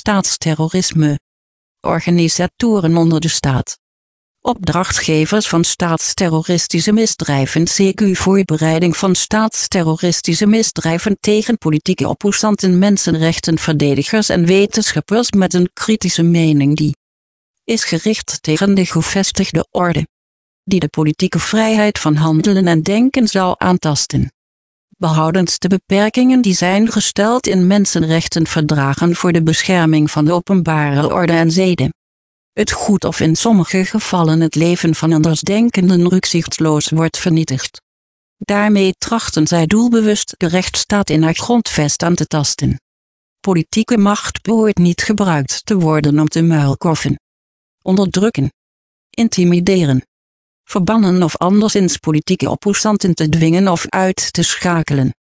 Staatsterrorisme. Organisatoren onder de staat. Opdrachtgevers van staatsterroristische misdrijven CQ voorbereiding van staatsterroristische misdrijven tegen politieke opposanten mensenrechtenverdedigers en wetenschappers met een kritische mening die is gericht tegen de gevestigde orde die de politieke vrijheid van handelen en denken zou aantasten. Behoudens de beperkingen die zijn gesteld in mensenrechtenverdragen voor de bescherming van de openbare orde en zeden. Het goed of in sommige gevallen het leven van andersdenkenden rukzichtloos wordt vernietigd. Daarmee trachten zij doelbewust de rechtsstaat in haar grondvest aan te tasten. Politieke macht behoort niet gebruikt te worden om te muilkoffen, onderdrukken, intimideren, verbannen of anderszins politieke opposanten te dwingen of uit te schakelen.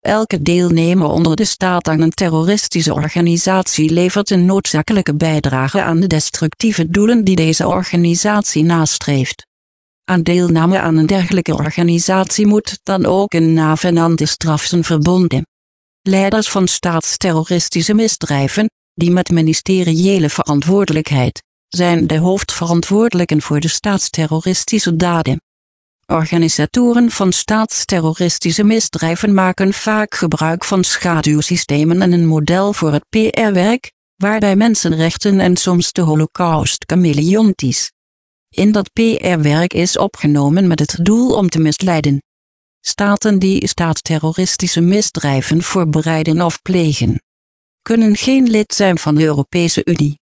Elke deelnemer onder de staat aan een terroristische organisatie levert een noodzakelijke bijdrage aan de destructieve doelen die deze organisatie nastreeft. Aan deelname aan een dergelijke organisatie moet dan ook een navenante straf zijn verbonden. Leiders van staatsterroristische misdrijven, die met ministeriële verantwoordelijkheid, zijn de hoofdverantwoordelijken voor de staatsterroristische daden. Organisatoren van staatsterroristische misdrijven maken vaak gebruik van schaduwsystemen en een model voor het PR-werk, waarbij mensenrechten en soms de holocaust chameleontisch. In dat PR-werk is opgenomen met het doel om te misleiden. Staten die staatsterroristische misdrijven voorbereiden of plegen, kunnen geen lid zijn van de Europese Unie